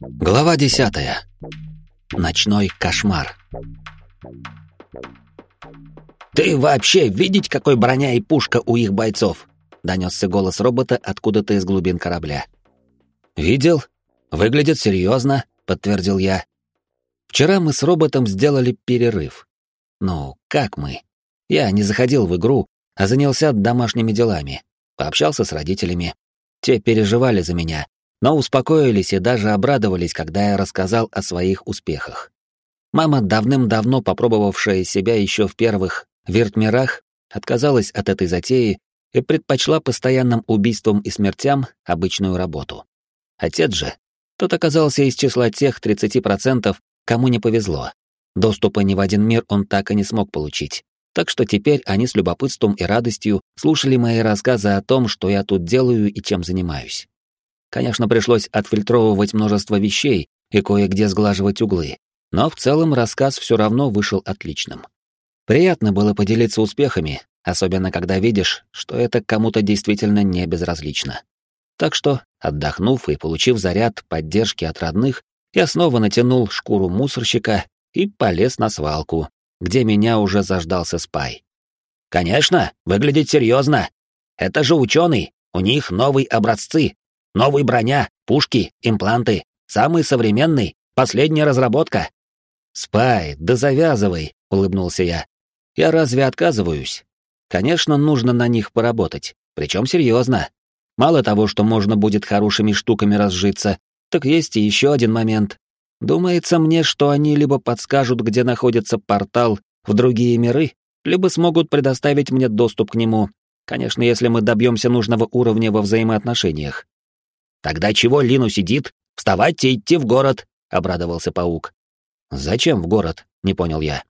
Глава десятая. Ночной кошмар. «Ты вообще видеть, какой броня и пушка у их бойцов?» — донесся голос робота откуда-то из глубин корабля. «Видел? Выглядит серьезно», — подтвердил я. «Вчера мы с роботом сделали перерыв. Ну, как мы? Я не заходил в игру, а занялся домашними делами. Пообщался с родителями. Те переживали за меня, но успокоились и даже обрадовались, когда я рассказал о своих успехах. Мама, давным-давно попробовавшая себя еще в первых вертмирах, отказалась от этой затеи и предпочла постоянным убийствам и смертям обычную работу. Отец же, тот оказался из числа тех 30%, кому не повезло. Доступа ни в один мир он так и не смог получить. Так что теперь они с любопытством и радостью слушали мои рассказы о том, что я тут делаю и чем занимаюсь. Конечно, пришлось отфильтровывать множество вещей и кое-где сглаживать углы, но в целом рассказ все равно вышел отличным. Приятно было поделиться успехами, особенно когда видишь, что это кому-то действительно не безразлично. Так что, отдохнув и получив заряд поддержки от родных, я снова натянул шкуру мусорщика и полез на свалку, где меня уже заждался Спай. «Конечно, выглядит серьезно. Это же ученый, у них новые образцы, новые броня, пушки, импланты, самый современный, последняя разработка». «Спай, да завязывай», — улыбнулся я. «Я разве отказываюсь? Конечно, нужно на них поработать, причем серьезно. Мало того, что можно будет хорошими штуками разжиться, так есть и еще один момент. Думается мне, что они либо подскажут, где находится портал в другие миры, либо смогут предоставить мне доступ к нему. Конечно, если мы добьемся нужного уровня во взаимоотношениях. Тогда чего Лину сидит? Вставать и идти в город, обрадовался паук. Зачем в город? Не понял я.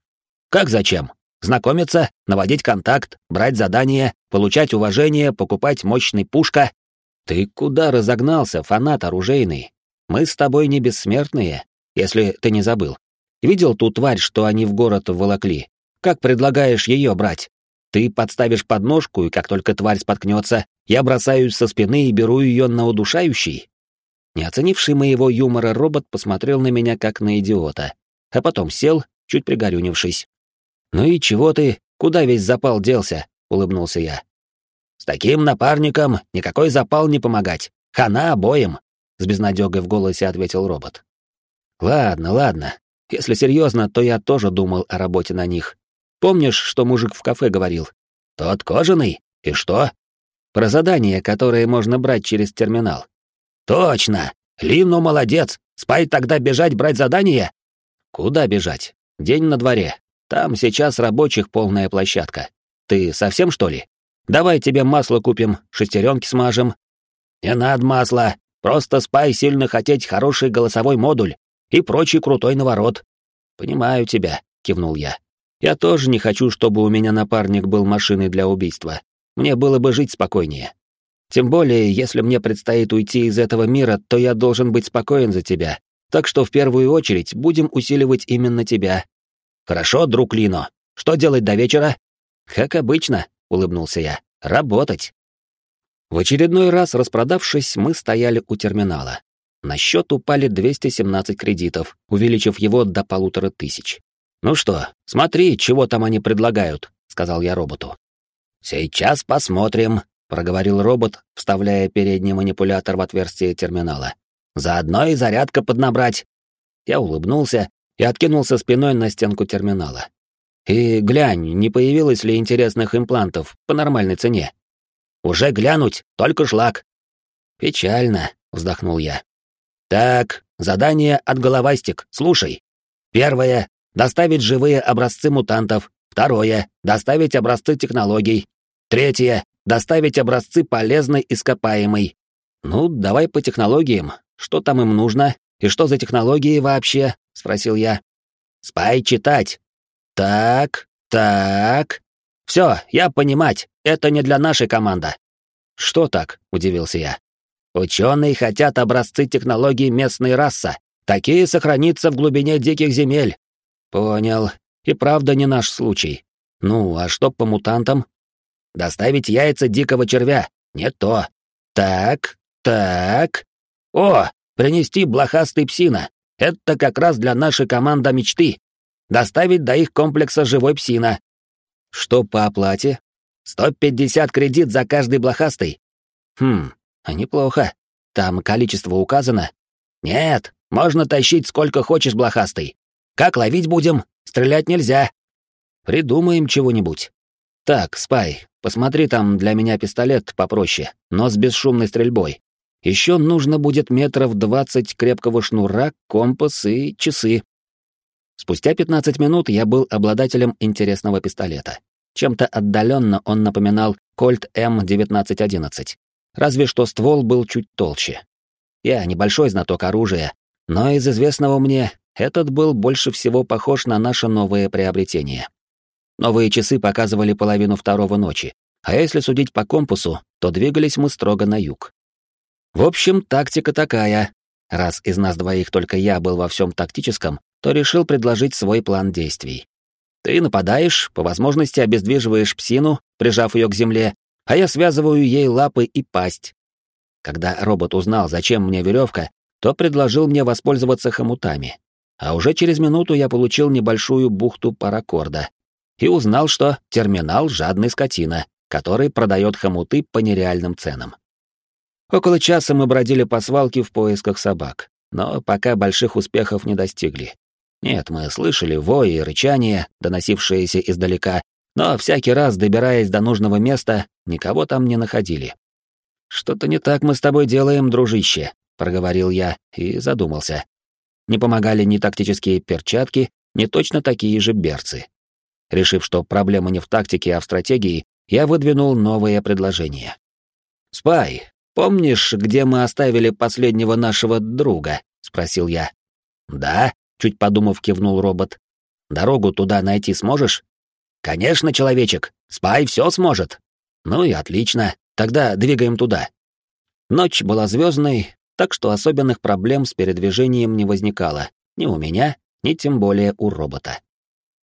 Как зачем? Знакомиться, наводить контакт, брать задания, получать уважение, покупать мощный пушка. Ты куда разогнался, фанат оружейный? Мы с тобой не бессмертные, если ты не забыл. Видел ту тварь, что они в город волокли? Как предлагаешь ее брать? Ты подставишь подножку, и как только тварь споткнется, я бросаюсь со спины и беру ее на удушающий? Не оценивший моего юмора робот посмотрел на меня как на идиота, а потом сел, чуть пригорюнившись. «Ну и чего ты? Куда весь запал делся?» — улыбнулся я. «С таким напарником никакой запал не помогать. Хана обоим!» — с безнадегой в голосе ответил робот. Ладно, ладно. Если серьезно, то я тоже думал о работе на них. Помнишь, что мужик в кафе говорил? Тот кожаный? И что? Про задание, которое можно брать через терминал. Точно! Лину молодец! Спай тогда бежать брать задание? Куда бежать? День на дворе. Там сейчас рабочих полная площадка. Ты совсем что ли? Давай тебе масло купим, шестеренки смажем. Не надо масла. Просто спай сильно хотеть хороший голосовой модуль, и прочий крутой наворот. Понимаю тебя, кивнул я. Я тоже не хочу, чтобы у меня напарник был машиной для убийства. Мне было бы жить спокойнее. Тем более, если мне предстоит уйти из этого мира, то я должен быть спокоен за тебя. Так что в первую очередь будем усиливать именно тебя. Хорошо, друг Лино. Что делать до вечера? Как обычно, улыбнулся я. Работать. В очередной раз распродавшись, мы стояли у терминала. На счет упали 217 кредитов, увеличив его до полутора тысяч. «Ну что, смотри, чего там они предлагают», — сказал я роботу. «Сейчас посмотрим», — проговорил робот, вставляя передний манипулятор в отверстие терминала. «Заодно и зарядка поднабрать». Я улыбнулся и откинулся спиной на стенку терминала. «И глянь, не появилось ли интересных имплантов по нормальной цене?» «Уже глянуть, только шлак». «Печально», — вздохнул я. Так, задание от головастик, слушай. Первое — доставить живые образцы мутантов. Второе — доставить образцы технологий. Третье — доставить образцы полезной ископаемой. Ну, давай по технологиям. Что там им нужно? И что за технологии вообще? Спросил я. Спай читать. Так, так. Все, я понимать, это не для нашей команды. Что так? Удивился я. Ученые хотят образцы технологий местной расы. Такие сохранятся в глубине диких земель. Понял. И правда не наш случай. Ну, а что по мутантам? Доставить яйца дикого червя. Не то. Так, Так. О, принести блохастый псина. Это как раз для нашей команды мечты. Доставить до их комплекса живой псина. Что по оплате? 150 кредит за каждый блохастый. Хм, неплохо. Там количество указано. Нет, можно тащить сколько хочешь блохастый. Как ловить будем? Стрелять нельзя. Придумаем чего-нибудь. Так, Спай, посмотри там для меня пистолет попроще, но с бесшумной стрельбой. Еще нужно будет метров двадцать крепкого шнура, компас и часы. Спустя 15 минут я был обладателем интересного пистолета. Чем-то отдаленно он напоминал Кольт М1911, разве что ствол был чуть толще. Я небольшой знаток оружия, но из известного мне этот был больше всего похож на наше новое приобретение. Новые часы показывали половину второго ночи, а если судить по компасу, то двигались мы строго на юг. В общем, тактика такая. Раз из нас двоих только я был во всем тактическом, то решил предложить свой план действий. Ты нападаешь, по возможности обездвиживаешь псину, прижав ее к земле, а я связываю ей лапы и пасть. Когда робот узнал, зачем мне веревка, то предложил мне воспользоваться хомутами. А уже через минуту я получил небольшую бухту паракорда и узнал, что терминал — жадный скотина, который продает хомуты по нереальным ценам. Около часа мы бродили по свалке в поисках собак, но пока больших успехов не достигли. Нет, мы слышали вой и рычание, доносившиеся издалека, но всякий раз, добираясь до нужного места, никого там не находили. «Что-то не так мы с тобой делаем, дружище», — проговорил я и задумался. Не помогали ни тактические перчатки, ни точно такие же берцы. Решив, что проблема не в тактике, а в стратегии, я выдвинул новое предложение. «Спай, помнишь, где мы оставили последнего нашего друга?» — спросил я. «Да», Чуть подумав, кивнул робот. «Дорогу туда найти сможешь?» «Конечно, человечек. Спай все сможет». «Ну и отлично. Тогда двигаем туда». Ночь была звездной, так что особенных проблем с передвижением не возникало ни у меня, ни тем более у робота.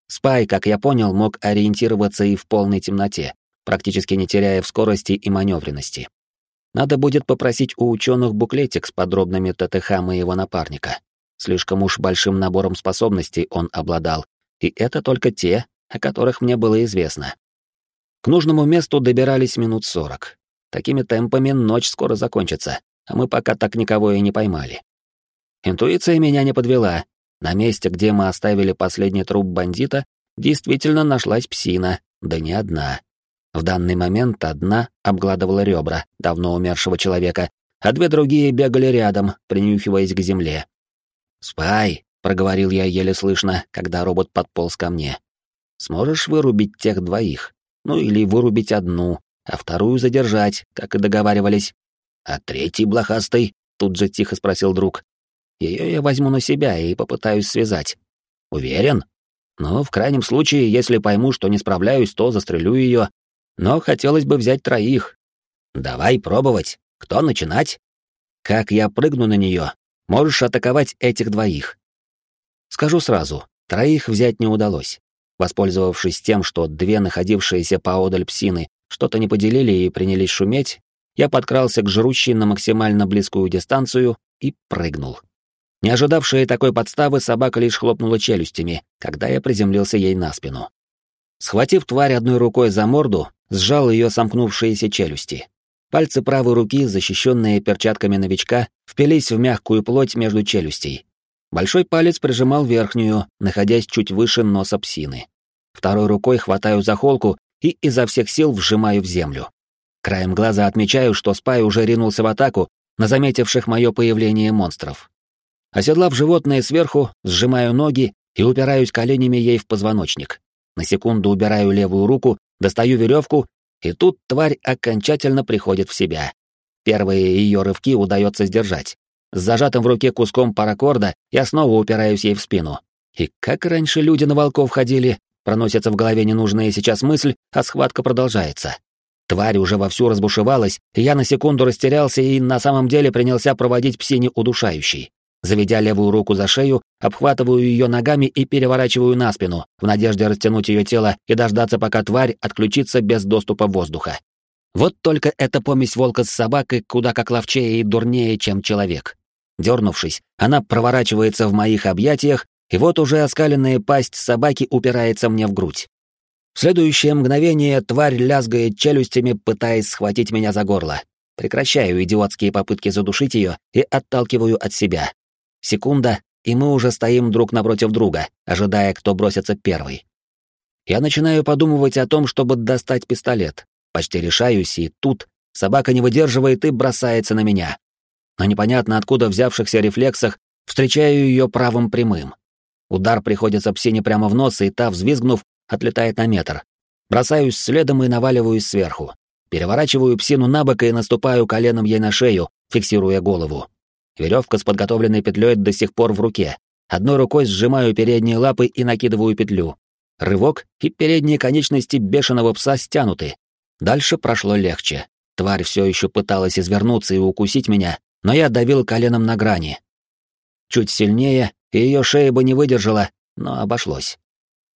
Спай, как я понял, мог ориентироваться и в полной темноте, практически не теряя в скорости и маневренности. Надо будет попросить у ученых буклетик с подробными ТТХ моего напарника. Слишком уж большим набором способностей он обладал, и это только те, о которых мне было известно. К нужному месту добирались минут сорок. Такими темпами ночь скоро закончится, а мы пока так никого и не поймали. Интуиция меня не подвела. На месте, где мы оставили последний труп бандита, действительно нашлась псина, да не одна. В данный момент одна обгладывала ребра давно умершего человека, а две другие бегали рядом, принюхиваясь к земле. «Спай», — проговорил я еле слышно, когда робот подполз ко мне. «Сможешь вырубить тех двоих? Ну или вырубить одну, а вторую задержать, как и договаривались?» «А третий блохастый?» — тут же тихо спросил друг. «Ее я возьму на себя и попытаюсь связать». «Уверен?» «Ну, в крайнем случае, если пойму, что не справляюсь, то застрелю ее. Но хотелось бы взять троих». «Давай пробовать. Кто начинать?» «Как я прыгну на нее, Можешь атаковать этих двоих. Скажу сразу, троих взять не удалось. Воспользовавшись тем, что две находившиеся поодаль псины что-то не поделили и принялись шуметь, я подкрался к жрущей на максимально близкую дистанцию и прыгнул. Не ожидавшая такой подставы, собака лишь хлопнула челюстями, когда я приземлился ей на спину. Схватив тварь одной рукой за морду, сжал ее сомкнувшиеся челюсти. Пальцы правой руки, защищенные перчатками новичка, впились в мягкую плоть между челюстей. Большой палец прижимал верхнюю, находясь чуть выше носа псины. Второй рукой хватаю за холку и изо всех сил вжимаю в землю. Краем глаза отмечаю, что Спай уже ринулся в атаку на заметивших мое появление монстров. Оседлав животное сверху, сжимаю ноги и упираюсь коленями ей в позвоночник. На секунду убираю левую руку, достаю веревку и тут тварь окончательно приходит в себя. Первые ее рывки удается сдержать. С зажатым в руке куском паракорда я снова упираюсь ей в спину. И как раньше люди на волков ходили, проносится в голове ненужная сейчас мысль, а схватка продолжается. Тварь уже вовсю разбушевалась, и я на секунду растерялся и на самом деле принялся проводить псине удушающий. Заведя левую руку за шею, обхватываю ее ногами и переворачиваю на спину, в надежде растянуть ее тело и дождаться, пока тварь отключится без доступа воздуха. Вот только эта помесь волка с собакой куда как ловчее и дурнее, чем человек. Дернувшись, она проворачивается в моих объятиях, и вот уже оскаленная пасть собаки упирается мне в грудь. В следующее мгновение тварь лязгает челюстями, пытаясь схватить меня за горло. Прекращаю идиотские попытки задушить ее и отталкиваю от себя. Секунда, и мы уже стоим друг напротив друга, ожидая, кто бросится первый. Я начинаю подумывать о том, чтобы достать пистолет. Почти решаюсь, и тут собака не выдерживает и бросается на меня. Но непонятно откуда взявшихся рефлексах встречаю ее правым прямым. Удар приходится псине прямо в нос, и та, взвизгнув, отлетает на метр. Бросаюсь следом и наваливаюсь сверху. Переворачиваю псину на бок и наступаю коленом ей на шею, фиксируя голову. Веревка с подготовленной петлей до сих пор в руке. Одной рукой сжимаю передние лапы и накидываю петлю. Рывок, и передние конечности бешеного пса стянуты. Дальше прошло легче. Тварь все еще пыталась извернуться и укусить меня, но я давил коленом на грани. Чуть сильнее, и ее шея бы не выдержала, но обошлось.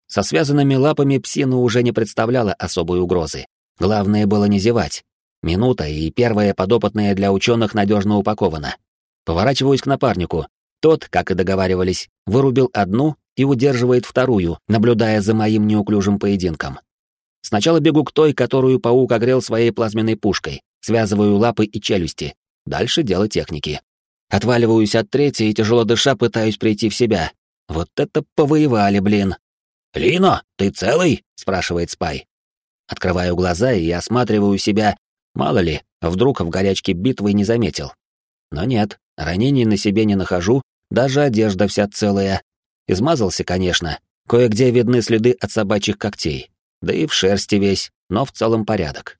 Со связанными лапами псина уже не представляла особой угрозы. Главное было не зевать. Минута, и первая подопытная для ученых надежно упакована. Поворачиваюсь к напарнику. Тот, как и договаривались, вырубил одну и удерживает вторую, наблюдая за моим неуклюжим поединком. Сначала бегу к той, которую паук огрел своей плазменной пушкой, связываю лапы и челюсти. Дальше дело техники. Отваливаюсь от третьей и тяжело дыша пытаюсь прийти в себя. Вот это повоевали, блин. «Лино, ты целый?» — спрашивает Спай. Открываю глаза и осматриваю себя. Мало ли, вдруг в горячке битвы не заметил. Но нет, Ранений на себе не нахожу, даже одежда вся целая. Измазался, конечно, кое-где видны следы от собачьих когтей. Да и в шерсти весь, но в целом порядок.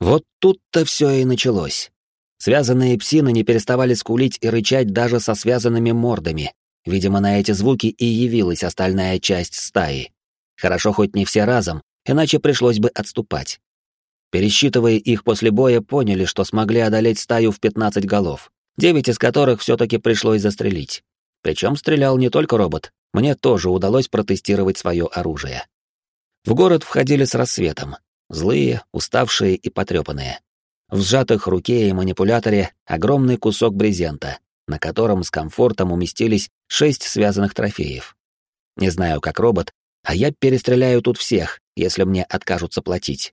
Вот тут-то все и началось. Связанные псины не переставали скулить и рычать даже со связанными мордами. Видимо, на эти звуки и явилась остальная часть стаи. Хорошо хоть не все разом, иначе пришлось бы отступать. Пересчитывая их после боя, поняли, что смогли одолеть стаю в 15 голов девять из которых все-таки пришлось застрелить. Причем стрелял не только робот, мне тоже удалось протестировать свое оружие. В город входили с рассветом, злые, уставшие и потрепанные. В сжатых руке и манипуляторе огромный кусок брезента, на котором с комфортом уместились шесть связанных трофеев. Не знаю, как робот, а я перестреляю тут всех, если мне откажутся платить.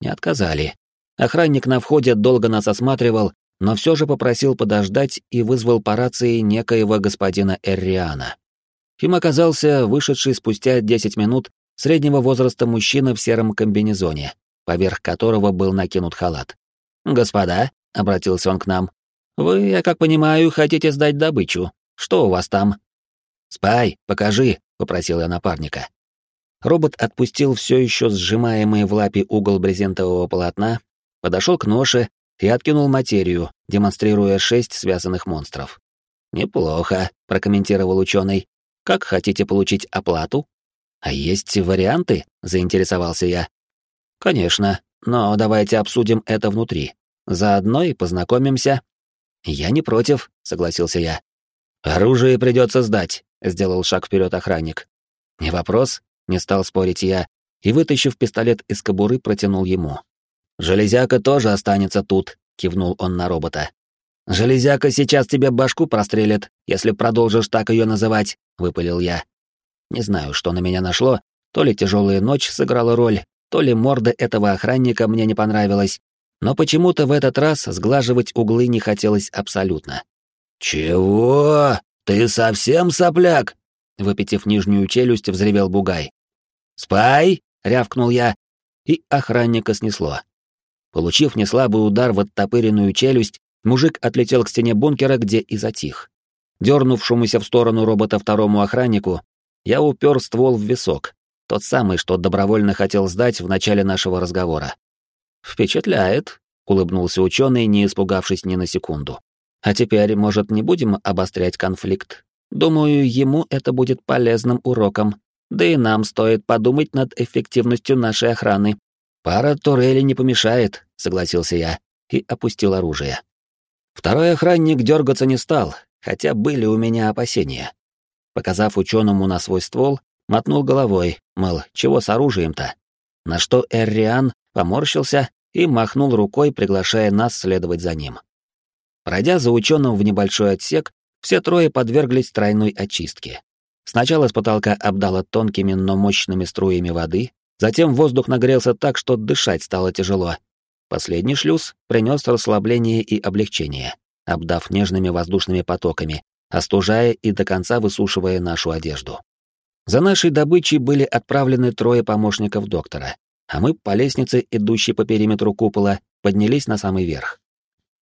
Не отказали. Охранник на входе долго нас осматривал но все же попросил подождать и вызвал по рации некоего господина Эрриана. Им оказался вышедший спустя 10 минут среднего возраста мужчина в сером комбинезоне, поверх которого был накинут халат. «Господа», — обратился он к нам, — «вы, я как понимаю, хотите сдать добычу. Что у вас там?» «Спай, покажи», — попросил я напарника. Робот отпустил все еще сжимаемый в лапе угол брезентового полотна, подошел к ноше и откинул материю, демонстрируя шесть связанных монстров. «Неплохо», — прокомментировал ученый. «Как хотите получить оплату?» «А есть варианты?» — заинтересовался я. «Конечно, но давайте обсудим это внутри. Заодно и познакомимся». «Я не против», — согласился я. «Оружие придется сдать», — сделал шаг вперед охранник. «Не вопрос», — не стал спорить я, и, вытащив пистолет из кобуры, протянул ему. «Железяка тоже останется тут», — кивнул он на робота. «Железяка сейчас тебе башку прострелит, если продолжишь так ее называть», — выпалил я. Не знаю, что на меня нашло, то ли тяжелая ночь сыграла роль, то ли морда этого охранника мне не понравилась, но почему-то в этот раз сглаживать углы не хотелось абсолютно. «Чего? Ты совсем сопляк?» Выпитив нижнюю челюсть, взревел Бугай. «Спай!» — рявкнул я, и охранника снесло. Получив неслабый удар в оттопыренную челюсть, мужик отлетел к стене бункера, где и затих. Дернувшемуся в сторону робота второму охраннику, я упер ствол в висок, тот самый, что добровольно хотел сдать в начале нашего разговора. «Впечатляет», — улыбнулся ученый, не испугавшись ни на секунду. «А теперь, может, не будем обострять конфликт? Думаю, ему это будет полезным уроком. Да и нам стоит подумать над эффективностью нашей охраны. «Пара турелей не помешает», — согласился я и опустил оружие. Второй охранник дергаться не стал, хотя были у меня опасения. Показав ученому на свой ствол, мотнул головой, мол, чего с оружием-то? На что Эрриан поморщился и махнул рукой, приглашая нас следовать за ним. Пройдя за ученым в небольшой отсек, все трое подверглись тройной очистке. Сначала с потолка обдало тонкими, но мощными струями воды, затем воздух нагрелся так, что дышать стало тяжело. Последний шлюз принес расслабление и облегчение, обдав нежными воздушными потоками, остужая и до конца высушивая нашу одежду. За нашей добычей были отправлены трое помощников доктора, а мы по лестнице, идущей по периметру купола, поднялись на самый верх.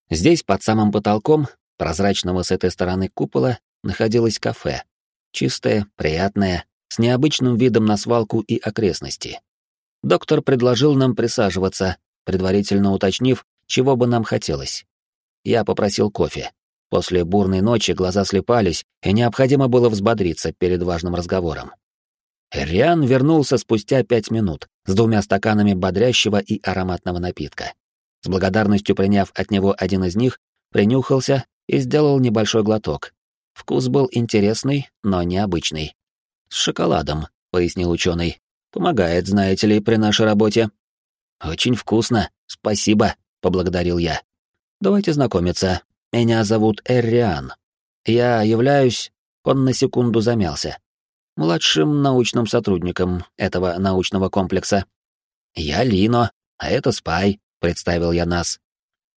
Здесь, под самым потолком, прозрачного с этой стороны купола, находилось кафе. Чистое, приятное, с необычным видом на свалку и окрестности. Доктор предложил нам присаживаться, предварительно уточнив, чего бы нам хотелось. Я попросил кофе. После бурной ночи глаза слепались, и необходимо было взбодриться перед важным разговором. Риан вернулся спустя пять минут с двумя стаканами бодрящего и ароматного напитка. С благодарностью приняв от него один из них, принюхался и сделал небольшой глоток. Вкус был интересный, но необычный. «С шоколадом», — пояснил ученый. «Помогает, знаете ли, при нашей работе». «Очень вкусно, спасибо», — поблагодарил я. «Давайте знакомиться. Меня зовут Эрриан. Я являюсь...» Он на секунду замялся. Младшим научным сотрудником этого научного комплекса. «Я Лино, а это Спай», — представил я нас.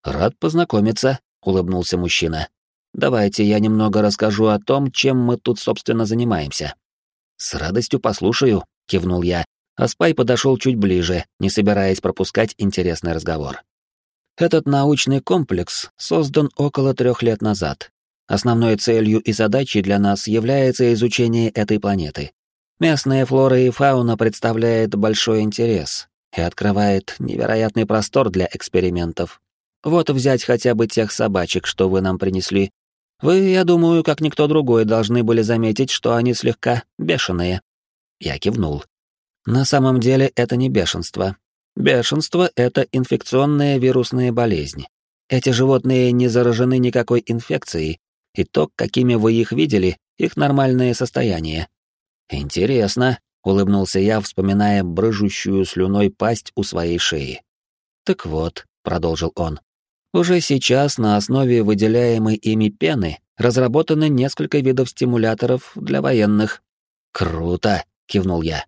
«Рад познакомиться», — улыбнулся мужчина. «Давайте я немного расскажу о том, чем мы тут, собственно, занимаемся». «С радостью послушаю», — кивнул я, а Спай подошел чуть ближе, не собираясь пропускать интересный разговор. Этот научный комплекс создан около трех лет назад. Основной целью и задачей для нас является изучение этой планеты. Местная флора и фауна представляет большой интерес и открывает невероятный простор для экспериментов. Вот взять хотя бы тех собачек, что вы нам принесли. Вы, я думаю, как никто другой, должны были заметить, что они слегка бешеные. Я кивнул. На самом деле это не бешенство. Бешенство — это инфекционная вирусная болезнь. Эти животные не заражены никакой инфекцией, и то, какими вы их видели, их нормальное состояние. Интересно, улыбнулся я, вспоминая брыжущую слюной пасть у своей шеи. Так вот, продолжил он. Уже сейчас на основе выделяемой ими пены разработаны несколько видов стимуляторов для военных. Круто, кивнул я.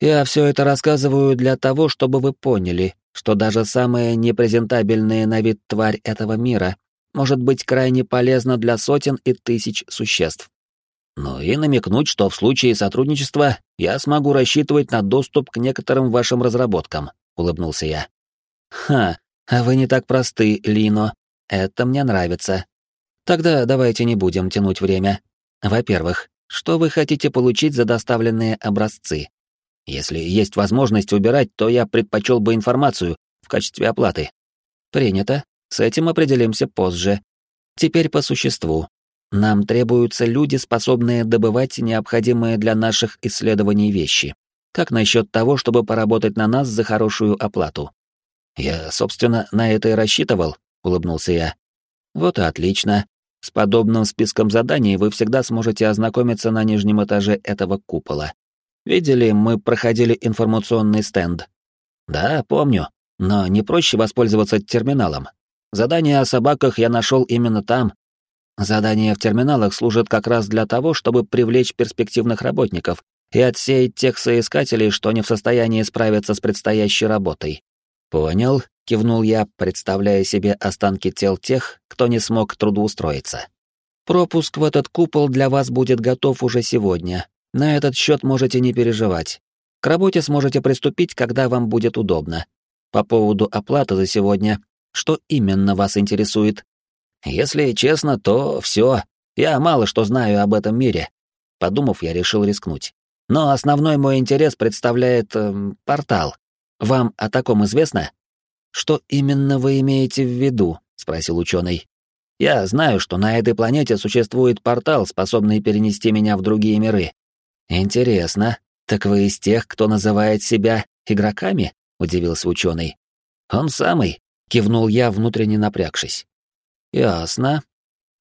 Я все это рассказываю для того, чтобы вы поняли, что даже самая непрезентабельная на вид тварь этого мира может быть крайне полезна для сотен и тысяч существ. Ну и намекнуть, что в случае сотрудничества я смогу рассчитывать на доступ к некоторым вашим разработкам, улыбнулся я. Ха, а вы не так просты, Лино. Это мне нравится. Тогда давайте не будем тянуть время. Во-первых, что вы хотите получить за доставленные образцы? Если есть возможность убирать, то я предпочел бы информацию в качестве оплаты. Принято. С этим определимся позже. Теперь по существу. Нам требуются люди, способные добывать необходимые для наших исследований вещи. Как насчет того, чтобы поработать на нас за хорошую оплату? Я, собственно, на это и рассчитывал, улыбнулся я. Вот и отлично. С подобным списком заданий вы всегда сможете ознакомиться на нижнем этаже этого купола. Видели, мы проходили информационный стенд. Да, помню, но не проще воспользоваться терминалом. Задание о собаках я нашел именно там. Задания в терминалах служат как раз для того, чтобы привлечь перспективных работников и отсеять тех соискателей, что не в состоянии справиться с предстоящей работой. Понял, кивнул я, представляя себе останки тел тех, кто не смог трудоустроиться. Пропуск в этот купол для вас будет готов уже сегодня, на этот счет можете не переживать. К работе сможете приступить, когда вам будет удобно. По поводу оплаты за сегодня, что именно вас интересует? Если честно, то все. Я мало что знаю об этом мире. Подумав, я решил рискнуть. Но основной мой интерес представляет э, портал. Вам о таком известно? Что именно вы имеете в виду? спросил ученый. Я знаю, что на этой планете существует портал, способный перенести меня в другие миры. «Интересно. Так вы из тех, кто называет себя игроками?» — удивился ученый. «Он самый», — кивнул я, внутренне напрягшись. «Ясно.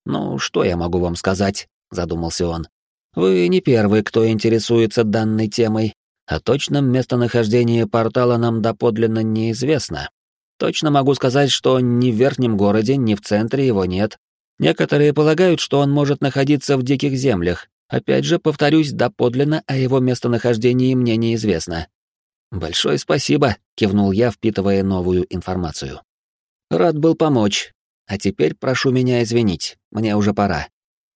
Ну, что я могу вам сказать?» — задумался он. «Вы не первый, кто интересуется данной темой. О точном местонахождении портала нам доподлинно неизвестно. Точно могу сказать, что ни в верхнем городе, ни в центре его нет. Некоторые полагают, что он может находиться в диких землях. Опять же, повторюсь, доподлинно о его местонахождении мне неизвестно. «Большое спасибо», — кивнул я, впитывая новую информацию. «Рад был помочь. А теперь прошу меня извинить, мне уже пора.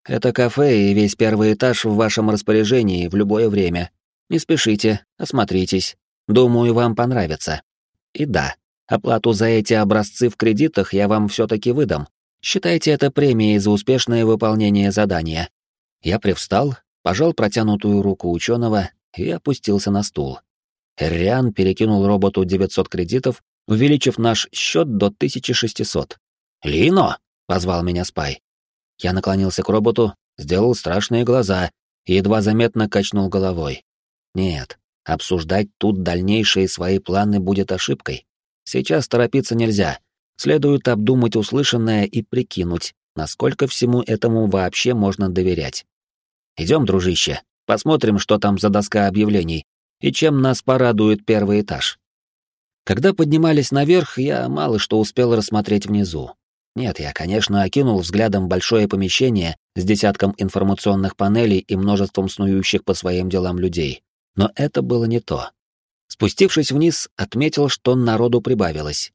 Это кафе и весь первый этаж в вашем распоряжении в любое время. Не спешите, осмотритесь. Думаю, вам понравится. И да, оплату за эти образцы в кредитах я вам все-таки выдам. Считайте это премией за успешное выполнение задания. Я привстал, пожал протянутую руку ученого и опустился на стул. Эрриан перекинул роботу 900 кредитов, увеличив наш счет до 1600. «Лино!» — позвал меня Спай. Я наклонился к роботу, сделал страшные глаза и едва заметно качнул головой. Нет, обсуждать тут дальнейшие свои планы будет ошибкой. Сейчас торопиться нельзя. Следует обдумать услышанное и прикинуть, насколько всему этому вообще можно доверять. Идем, дружище, посмотрим, что там за доска объявлений и чем нас порадует первый этаж. Когда поднимались наверх, я мало что успел рассмотреть внизу. Нет, я, конечно, окинул взглядом большое помещение с десятком информационных панелей и множеством снующих по своим делам людей. Но это было не то. Спустившись вниз, отметил, что народу прибавилось.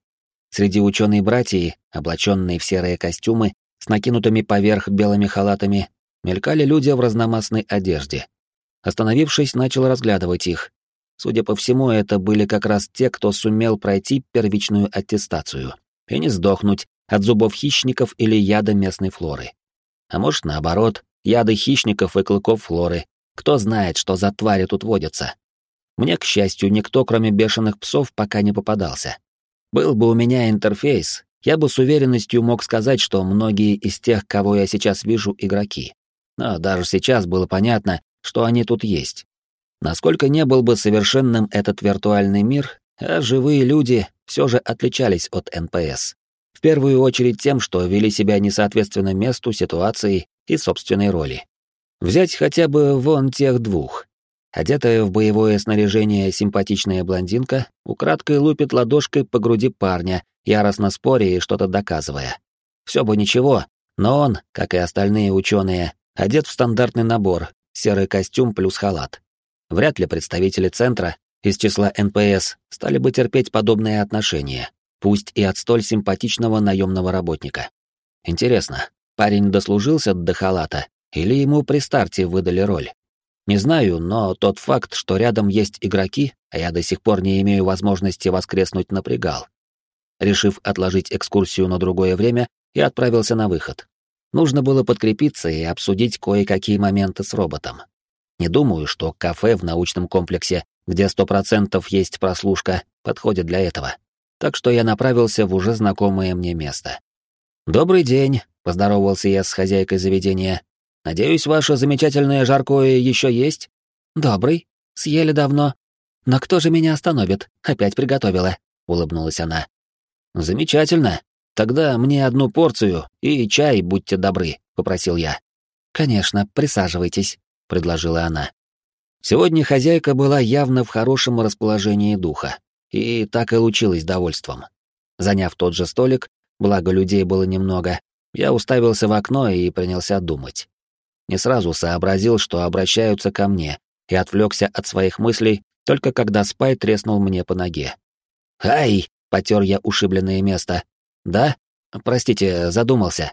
Среди ученой братьев, облаченные в серые костюмы, с накинутыми поверх белыми халатами, мелькали люди в разномастной одежде. Остановившись, начал разглядывать их. Судя по всему, это были как раз те, кто сумел пройти первичную аттестацию и не сдохнуть от зубов хищников или яда местной флоры. А может, наоборот, яды хищников и клыков флоры. Кто знает, что за твари тут водятся. Мне, к счастью, никто, кроме бешеных псов, пока не попадался. Был бы у меня интерфейс, я бы с уверенностью мог сказать, что многие из тех, кого я сейчас вижу, игроки. Но даже сейчас было понятно, что они тут есть. Насколько не был бы совершенным этот виртуальный мир, а живые люди все же отличались от НПС. В первую очередь тем, что вели себя несоответственно месту, ситуации и собственной роли. Взять хотя бы вон тех двух. Одетая в боевое снаряжение симпатичная блондинка украдкой лупит ладошкой по груди парня, яростно споря и что-то доказывая. Все бы ничего, но он, как и остальные ученые, одет в стандартный набор, серый костюм плюс халат. Вряд ли представители центра из числа НПС стали бы терпеть подобные отношения пусть и от столь симпатичного наемного работника. Интересно, парень дослужился до халата, или ему при старте выдали роль? Не знаю, но тот факт, что рядом есть игроки, а я до сих пор не имею возможности воскреснуть, напрягал. Решив отложить экскурсию на другое время, я отправился на выход. Нужно было подкрепиться и обсудить кое-какие моменты с роботом. Не думаю, что кафе в научном комплексе, где сто процентов есть прослушка, подходит для этого так что я направился в уже знакомое мне место. «Добрый день», — поздоровался я с хозяйкой заведения. «Надеюсь, ваше замечательное жаркое еще есть?» «Добрый. Съели давно. Но кто же меня остановит? Опять приготовила», — улыбнулась она. «Замечательно. Тогда мне одну порцию и чай, будьте добры», — попросил я. «Конечно, присаживайтесь», — предложила она. Сегодня хозяйка была явно в хорошем расположении духа. И так и лучилось довольством. Заняв тот же столик, благо людей было немного, я уставился в окно и принялся думать. Не сразу сообразил, что обращаются ко мне, и отвлекся от своих мыслей, только когда Спай треснул мне по ноге. «Ай!» — потер я ушибленное место. «Да? Простите, задумался».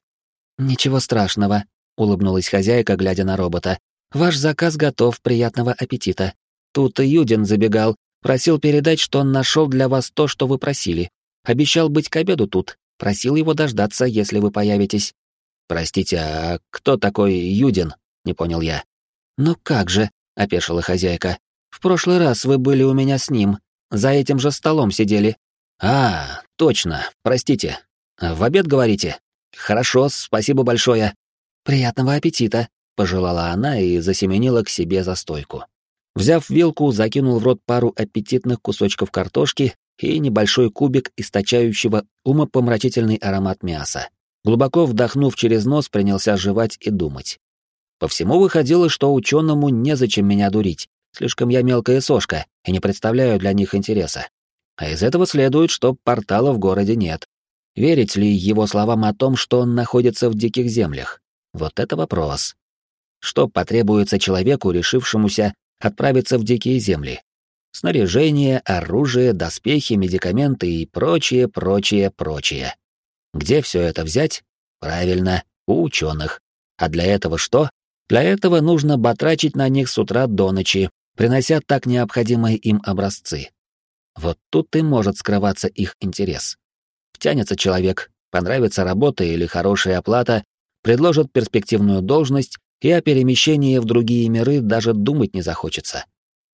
«Ничего страшного», — улыбнулась хозяйка, глядя на робота. «Ваш заказ готов, приятного аппетита. Тут Юдин забегал, Просил передать, что он нашел для вас то, что вы просили. Обещал быть к обеду тут. Просил его дождаться, если вы появитесь. Простите, а кто такой Юдин? Не понял я. Ну как же, опешила хозяйка. В прошлый раз вы были у меня с ним. За этим же столом сидели. А, точно. Простите. В обед говорите? Хорошо, спасибо большое. Приятного аппетита, пожелала она и засеменила к себе за стойку. Взяв вилку, закинул в рот пару аппетитных кусочков картошки и небольшой кубик источающего умопомрачительный аромат мяса. Глубоко вдохнув через нос, принялся жевать и думать. По всему выходило, что ученому незачем меня дурить. Слишком я мелкая сошка и не представляю для них интереса. А из этого следует, что портала в городе нет. Верить ли его словам о том, что он находится в диких землях? Вот это вопрос. Что потребуется человеку, решившемуся отправиться в дикие земли? Снаряжение, оружие, доспехи, медикаменты и прочее, прочее, прочее. Где все это взять? Правильно, у ученых. А для этого что? Для этого нужно батрачить на них с утра до ночи, принося так необходимые им образцы. Вот тут и может скрываться их интерес. Втянется человек, понравится работа или хорошая оплата, предложат перспективную должность, и о перемещении в другие миры даже думать не захочется.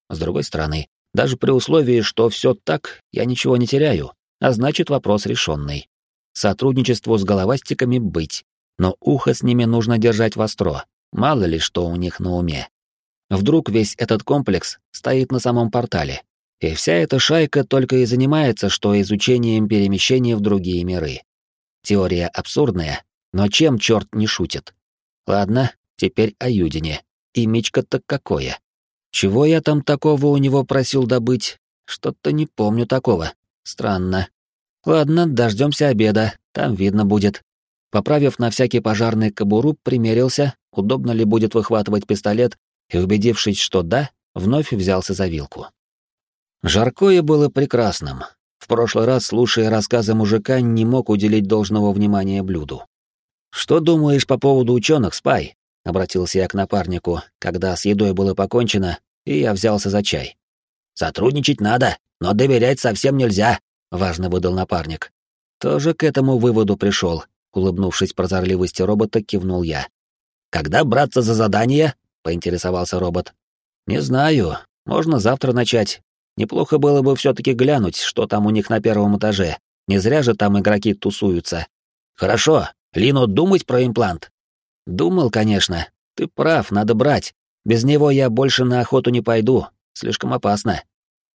С другой стороны, даже при условии, что все так, я ничего не теряю, а значит вопрос решенный. Сотрудничеству с головастиками быть, но ухо с ними нужно держать востро, мало ли что у них на уме. Вдруг весь этот комплекс стоит на самом портале, и вся эта шайка только и занимается, что изучением перемещения в другие миры. Теория абсурдная, но чем черт не шутит? Ладно, теперь о Юдине. И Мичка-то какое? Чего я там такого у него просил добыть? Что-то не помню такого. Странно. Ладно, дождемся обеда, там видно будет. Поправив на всякий пожарный кобуру, примерился, удобно ли будет выхватывать пистолет, и, убедившись, что да, вновь взялся за вилку. Жаркое было прекрасным. В прошлый раз, слушая рассказы мужика, не мог уделить должного внимания блюду. «Что думаешь по поводу ученых, Спай?» — обратился я к напарнику, когда с едой было покончено, и я взялся за чай. «Сотрудничать надо, но доверять совсем нельзя», — важно выдал напарник. «Тоже к этому выводу пришел», — улыбнувшись прозорливости робота, кивнул я. «Когда браться за задание?» — поинтересовался робот. «Не знаю. Можно завтра начать. Неплохо было бы все-таки глянуть, что там у них на первом этаже. Не зря же там игроки тусуются. Хорошо, Лину думать про имплант? Думал, конечно. Ты прав, надо брать. Без него я больше на охоту не пойду. Слишком опасно.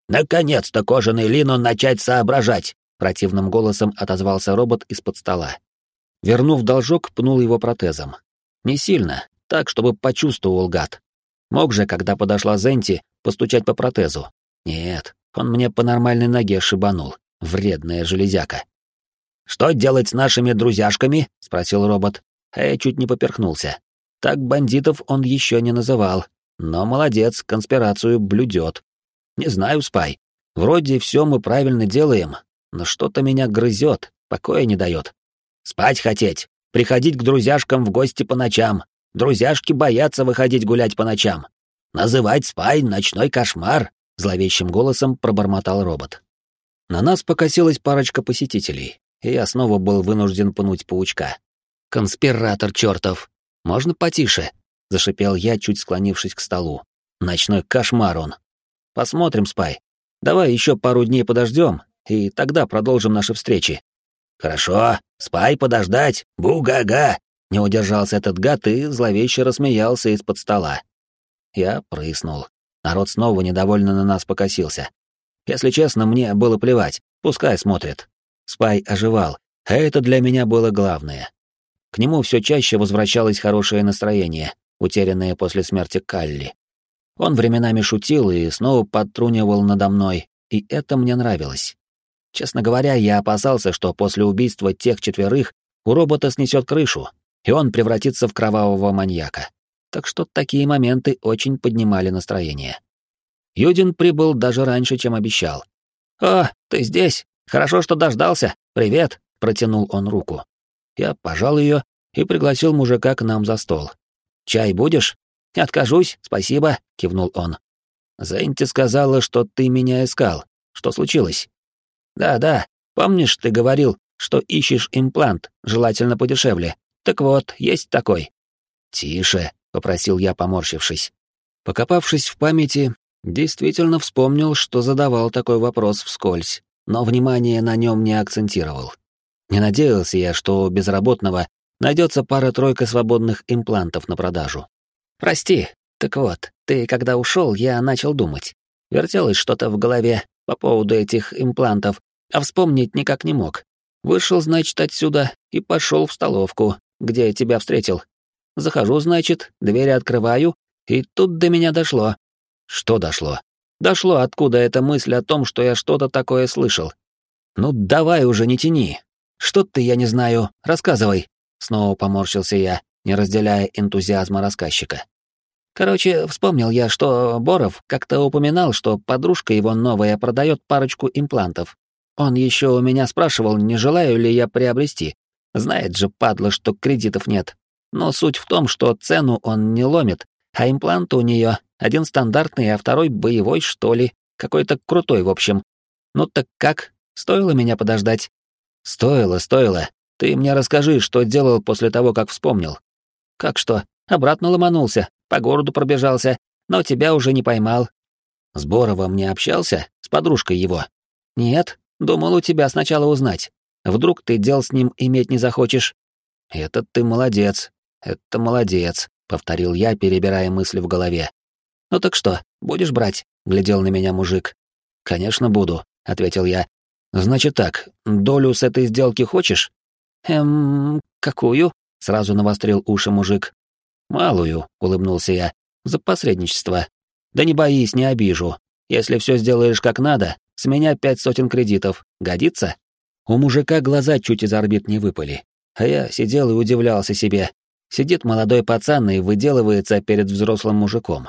Наконец-то кожаный Лину начать соображать, противным голосом отозвался робот из-под стола. Вернув должок, пнул его протезом. Не сильно, так, чтобы почувствовал гад. Мог же, когда подошла Зенти, постучать по протезу. Нет, он мне по нормальной ноге шибанул. Вредная железяка. «Что делать с нашими друзьяшками?» — спросил робот. А я чуть не поперхнулся. Так бандитов он еще не называл. Но молодец, конспирацию блюдет. Не знаю, Спай. Вроде все мы правильно делаем, но что-то меня грызет, покоя не дает. Спать хотеть, приходить к друзьяшкам в гости по ночам. Друзьяшки боятся выходить гулять по ночам. Называть Спай ночной кошмар зловещим голосом пробормотал робот. На нас покосилась парочка посетителей, и я снова был вынужден пнуть паучка. «Конспиратор чертов! Можно потише?» — зашипел я, чуть склонившись к столу. «Ночной кошмар он!» «Посмотрим, Спай. Давай еще пару дней подождем, и тогда продолжим наши встречи». «Хорошо, Спай подождать, бу-га-га!» Не удержался этот гад и зловеще рассмеялся из-под стола. Я прыснул. Народ снова недовольно на нас покосился. Если честно, мне было плевать, пускай смотрит. Спай оживал, а это для меня было главное. К нему все чаще возвращалось хорошее настроение, утерянное после смерти Калли. Он временами шутил и снова подтрунивал надо мной, и это мне нравилось. Честно говоря, я опасался, что после убийства тех четверых у робота снесет крышу, и он превратится в кровавого маньяка так что такие моменты очень поднимали настроение. Юдин прибыл даже раньше, чем обещал. «О, ты здесь? Хорошо, что дождался. Привет!» — протянул он руку. Я пожал ее и пригласил мужика к нам за стол. «Чай будешь?» «Не откажусь, спасибо», — кивнул он. «Зенти сказала, что ты меня искал. Что случилось?» «Да-да, помнишь, ты говорил, что ищешь имплант, желательно подешевле. Так вот, есть такой». «Тише», — попросил я, поморщившись. Покопавшись в памяти, действительно вспомнил, что задавал такой вопрос вскользь, но внимание на нем не акцентировал. Не надеялся я, что у безработного найдется пара-тройка свободных имплантов на продажу. «Прости, так вот, ты когда ушел, я начал думать. Вертелось что-то в голове по поводу этих имплантов, а вспомнить никак не мог. Вышел, значит, отсюда и пошел в столовку, где я тебя встретил. Захожу, значит, двери открываю, и тут до меня дошло. Что дошло? Дошло, откуда эта мысль о том, что я что-то такое слышал. Ну давай уже, не тяни. Что ты, я не знаю, рассказывай. Снова поморщился я, не разделяя энтузиазма рассказчика. Короче, вспомнил я, что Боров как-то упоминал, что подружка его новая продает парочку имплантов. Он еще у меня спрашивал, не желаю ли я приобрести. Знает же, падла, что кредитов нет. Но суть в том, что цену он не ломит, а имплант у нее один стандартный, а второй боевой, что ли. Какой-то крутой, в общем. Ну так как? Стоило меня подождать? Стоило, стоило. Ты мне расскажи, что делал после того, как вспомнил. Как что? Обратно ломанулся, по городу пробежался, но тебя уже не поймал. С Боровым не общался? С подружкой его? Нет, думал у тебя сначала узнать. Вдруг ты дел с ним иметь не захочешь? Это ты молодец, это молодец, повторил я, перебирая мысли в голове. Ну так что, будешь брать? глядел на меня мужик. Конечно, буду, ответил я. Значит так, долю с этой сделки хочешь? Эм, какую? сразу навострил уши мужик. «Малую», — улыбнулся я, — «за посредничество. Да не боись, не обижу. Если все сделаешь как надо, с меня пять сотен кредитов. Годится?» У мужика глаза чуть из орбит не выпали. А я сидел и удивлялся себе. Сидит молодой пацан и выделывается перед взрослым мужиком.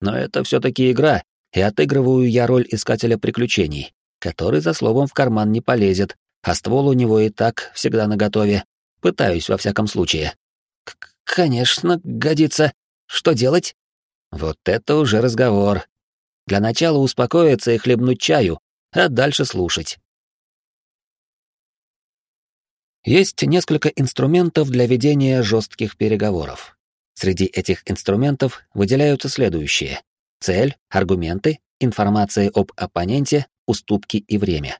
Но это все-таки игра, и отыгрываю я роль искателя приключений, который за словом в карман не полезет, а ствол у него и так всегда наготове. Пытаюсь, во всяком случае. «Конечно, годится. Что делать?» Вот это уже разговор. Для начала успокоиться и хлебнуть чаю, а дальше слушать. Есть несколько инструментов для ведения жестких переговоров. Среди этих инструментов выделяются следующие. Цель, аргументы, информация об оппоненте, уступки и время.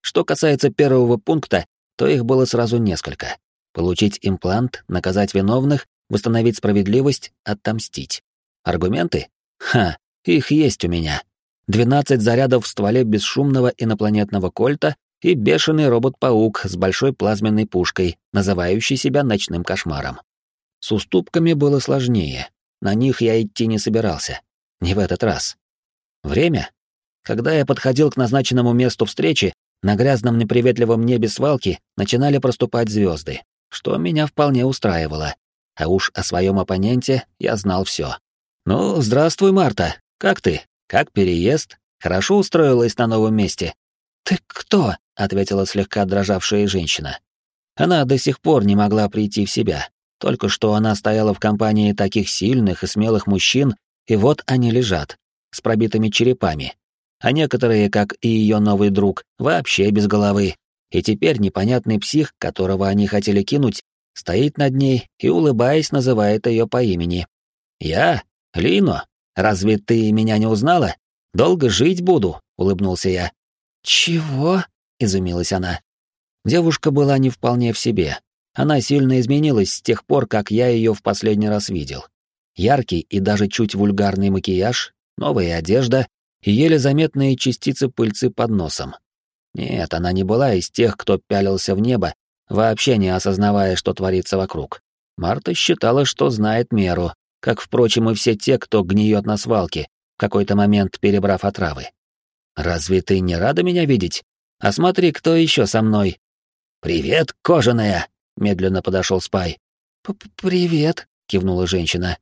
Что касается первого пункта, то их было сразу несколько. Получить имплант, наказать виновных, восстановить справедливость, отомстить. Аргументы? Ха, их есть у меня. 12 зарядов в стволе бесшумного инопланетного кольта и бешеный робот-паук с большой плазменной пушкой, называющий себя ночным кошмаром. С уступками было сложнее. На них я идти не собирался. Не в этот раз. Время? Когда я подходил к назначенному месту встречи, на грязном неприветливом небе свалки начинали проступать звезды что меня вполне устраивало. А уж о своем оппоненте я знал все. «Ну, здравствуй, Марта. Как ты? Как переезд? Хорошо устроилась на новом месте?» «Ты кто?» — ответила слегка дрожавшая женщина. Она до сих пор не могла прийти в себя. Только что она стояла в компании таких сильных и смелых мужчин, и вот они лежат, с пробитыми черепами. А некоторые, как и ее новый друг, вообще без головы, и теперь непонятный псих, которого они хотели кинуть, стоит над ней и, улыбаясь, называет ее по имени. «Я? Лино? Разве ты меня не узнала? Долго жить буду», — улыбнулся я. «Чего?» — изумилась она. Девушка была не вполне в себе. Она сильно изменилась с тех пор, как я ее в последний раз видел. Яркий и даже чуть вульгарный макияж, новая одежда и еле заметные частицы пыльцы под носом. Нет, она не была из тех, кто пялился в небо, вообще не осознавая, что творится вокруг. Марта считала, что знает меру, как, впрочем, и все те, кто гниет на свалке, в какой-то момент перебрав отравы. «Разве ты не рада меня видеть? А смотри, кто еще со мной!» «Привет, кожаная!» — медленно подошел Спай. «Привет!» — кивнула женщина.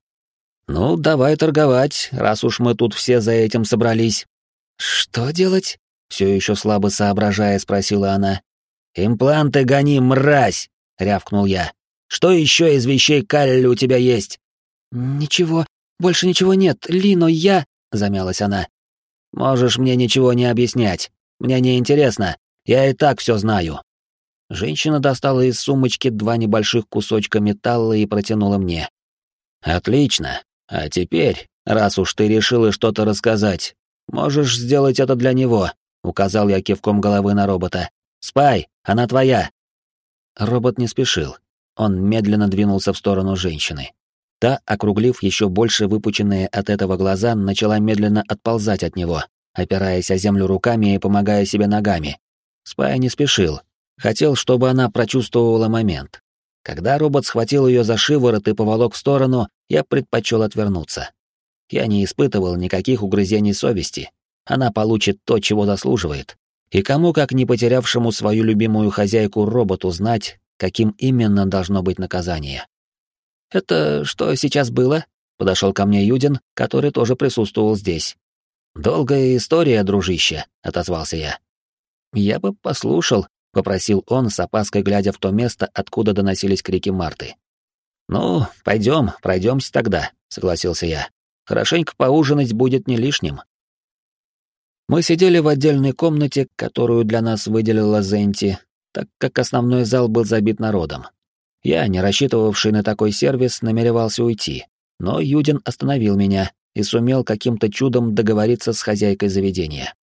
«Ну, давай торговать, раз уж мы тут все за этим собрались». «Что делать?» все еще слабо соображая, спросила она. «Импланты гони, мразь!» — рявкнул я. «Что еще из вещей Калли у тебя есть?» «Ничего, больше ничего нет, Лино, я...» — замялась она. «Можешь мне ничего не объяснять. Мне не интересно. Я и так все знаю». Женщина достала из сумочки два небольших кусочка металла и протянула мне. «Отлично. А теперь, раз уж ты решила что-то рассказать, можешь сделать это для него, указал я кивком головы на робота. «Спай, она твоя!» Робот не спешил. Он медленно двинулся в сторону женщины. Та, округлив еще больше выпученные от этого глаза, начала медленно отползать от него, опираясь о землю руками и помогая себе ногами. Спай не спешил. Хотел, чтобы она прочувствовала момент. Когда робот схватил ее за шиворот и поволок в сторону, я предпочел отвернуться. Я не испытывал никаких угрызений совести, она получит то, чего заслуживает. И кому, как не потерявшему свою любимую хозяйку роботу, знать, каким именно должно быть наказание. «Это что сейчас было?» — подошел ко мне Юдин, который тоже присутствовал здесь. «Долгая история, дружище», — отозвался я. «Я бы послушал», — попросил он, с опаской глядя в то место, откуда доносились крики Марты. «Ну, пойдем, пройдемся тогда», — согласился я. «Хорошенько поужинать будет не лишним». Мы сидели в отдельной комнате, которую для нас выделила Зенти, так как основной зал был забит народом. Я, не рассчитывавший на такой сервис, намеревался уйти, но Юдин остановил меня и сумел каким-то чудом договориться с хозяйкой заведения.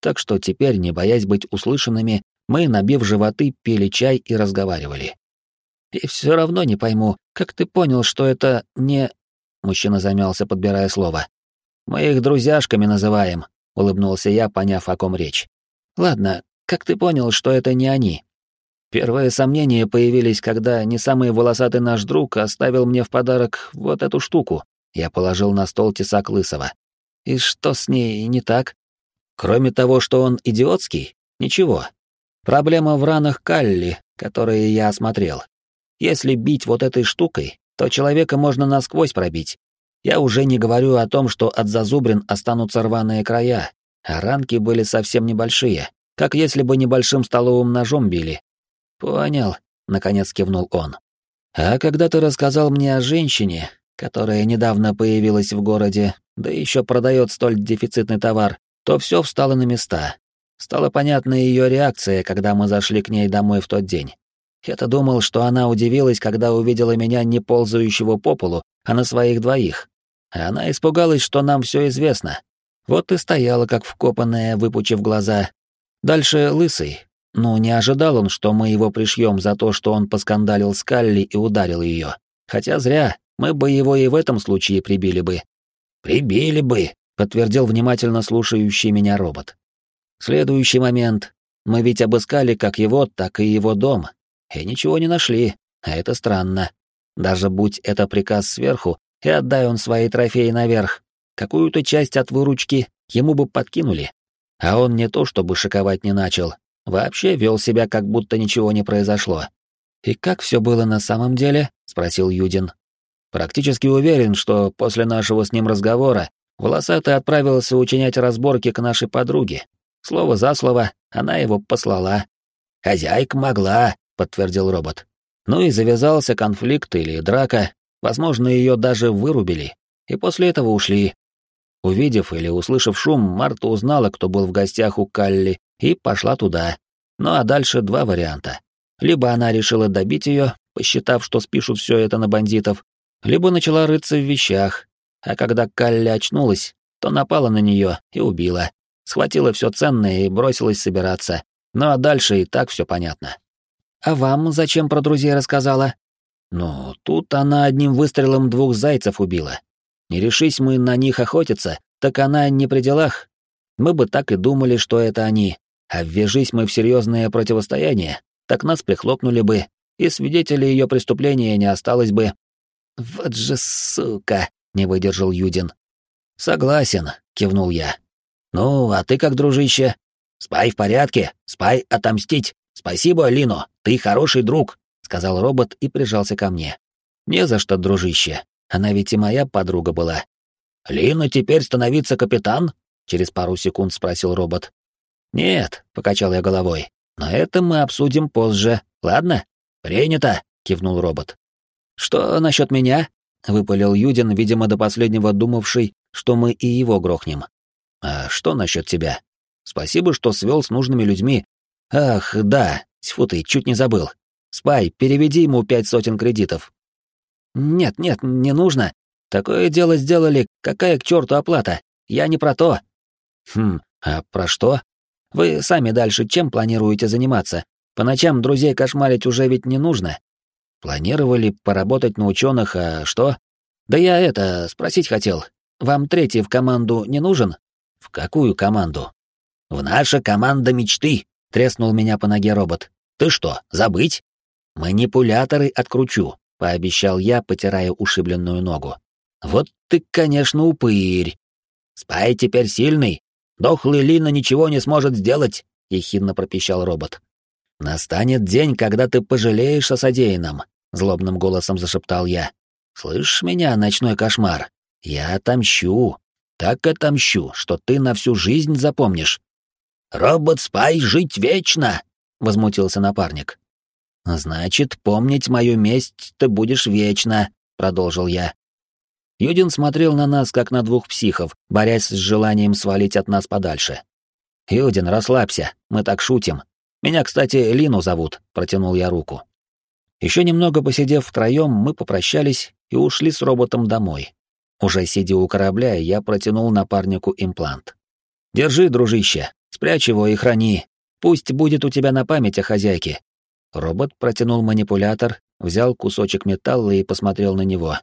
Так что теперь, не боясь быть услышанными, мы, набив животы, пили чай и разговаривали. «И все равно не пойму, как ты понял, что это не...» Мужчина замялся, подбирая слово. «Мы их друзьяшками называем», — улыбнулся я, поняв, о ком речь. «Ладно, как ты понял, что это не они?» Первые сомнения появились, когда не самый волосатый наш друг оставил мне в подарок вот эту штуку. Я положил на стол тесак Лысого. И что с ней не так? Кроме того, что он идиотский, ничего. Проблема в ранах Калли, которые я осмотрел. Если бить вот этой штукой, то человека можно насквозь пробить. Я уже не говорю о том, что от зазубрин останутся рваные края, а ранки были совсем небольшие, как если бы небольшим столовым ножом били, «Понял», — наконец кивнул он. «А когда ты рассказал мне о женщине, которая недавно появилась в городе, да еще продает столь дефицитный товар, то все встало на места. Стала понятна ее реакция, когда мы зашли к ней домой в тот день. Я-то думал, что она удивилась, когда увидела меня не ползающего по полу, а на своих двоих. Она испугалась, что нам все известно. Вот и стояла, как вкопанная, выпучив глаза. Дальше лысый, ну, не ожидал он, что мы его пришьем за то, что он поскандалил с Калли и ударил ее. Хотя зря, мы бы его и в этом случае прибили бы. «Прибили бы», — подтвердил внимательно слушающий меня робот. Следующий момент. Мы ведь обыскали как его, так и его дом, и ничего не нашли, а это странно. Даже будь это приказ сверху, и отдай он свои трофеи наверх, какую-то часть от выручки ему бы подкинули. А он не то чтобы шиковать не начал, Вообще вел себя, как будто ничего не произошло. «И как все было на самом деле?» — спросил Юдин. «Практически уверен, что после нашего с ним разговора Волосатый отправился учинять разборки к нашей подруге. Слово за слово, она его послала. «Хозяйка могла», — подтвердил робот. Ну и завязался конфликт или драка, возможно, ее даже вырубили, и после этого ушли. Увидев или услышав шум, Марта узнала, кто был в гостях у Калли, и пошла туда. Ну а дальше два варианта. Либо она решила добить ее, посчитав, что спишут все это на бандитов, либо начала рыться в вещах, а когда Калли очнулась, то напала на нее и убила. Схватила все ценное и бросилась собираться. Ну а дальше и так все понятно. «А вам зачем про друзей рассказала?» «Ну, тут она одним выстрелом двух зайцев убила. Не решись мы на них охотиться, так она не при делах. Мы бы так и думали, что это они, а ввяжись мы в серьезное противостояние, так нас прихлопнули бы, и свидетелей ее преступления не осталось бы. Вот же сука, не выдержал Юдин. Согласен, кивнул я. Ну, а ты как, дружище? Спай в порядке, спай отомстить. Спасибо, Лино, ты хороший друг, сказал робот и прижался ко мне. Не за что, дружище. Она ведь и моя подруга была. Лина теперь становится капитан? Через пару секунд спросил робот. «Нет», — покачал я головой, — «но это мы обсудим позже, ладно?» «Принято», — кивнул робот. «Что насчет меня?» — выпалил Юдин, видимо, до последнего думавший, что мы и его грохнем. «А что насчет тебя? Спасибо, что свел с нужными людьми. Ах, да, тьфу ты, чуть не забыл. Спай, переведи ему пять сотен кредитов». «Нет, нет, не нужно. Такое дело сделали, какая к черту оплата? Я не про то». «Хм, а про что?» Вы сами дальше чем планируете заниматься? По ночам друзей кошмарить уже ведь не нужно. Планировали поработать на ученых, а что? Да я это, спросить хотел. Вам третий в команду не нужен? В какую команду? В наша команда мечты, треснул меня по ноге робот. Ты что, забыть? Манипуляторы откручу, пообещал я, потирая ушибленную ногу. Вот ты, конечно, упырь. Спай теперь сильный, Дохлый Лина ничего не сможет сделать, ехидно пропищал робот. Настанет день, когда ты пожалеешь о содеянном, злобным голосом зашептал я. Слышишь меня, ночной кошмар? Я отомщу. Так отомщу, что ты на всю жизнь запомнишь. Робот-спай жить вечно, возмутился напарник. Значит, помнить мою месть ты будешь вечно, продолжил я. Юдин смотрел на нас, как на двух психов, борясь с желанием свалить от нас подальше. «Юдин, расслабься, мы так шутим. Меня, кстати, Лину зовут», — протянул я руку. Еще немного посидев втроем, мы попрощались и ушли с роботом домой. Уже сидя у корабля, я протянул напарнику имплант. «Держи, дружище, спрячь его и храни. Пусть будет у тебя на память о хозяйке». Робот протянул манипулятор, взял кусочек металла и посмотрел на него.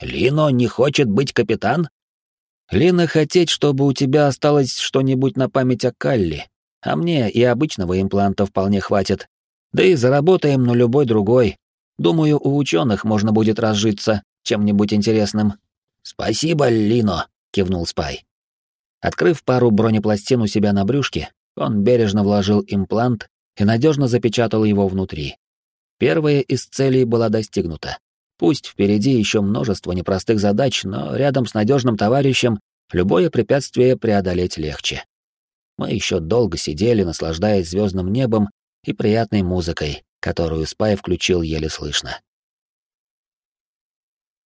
«Лино не хочет быть капитан?» «Лина хотеть, чтобы у тебя осталось что-нибудь на память о Калли, а мне и обычного импланта вполне хватит. Да и заработаем на любой другой. Думаю, у ученых можно будет разжиться чем-нибудь интересным». «Спасибо, Лино», — кивнул Спай. Открыв пару бронепластин у себя на брюшке, он бережно вложил имплант и надежно запечатал его внутри. Первая из целей была достигнута. Пусть впереди еще множество непростых задач, но рядом с надежным товарищем любое препятствие преодолеть легче. Мы еще долго сидели, наслаждаясь звездным небом и приятной музыкой, которую Спай включил еле слышно.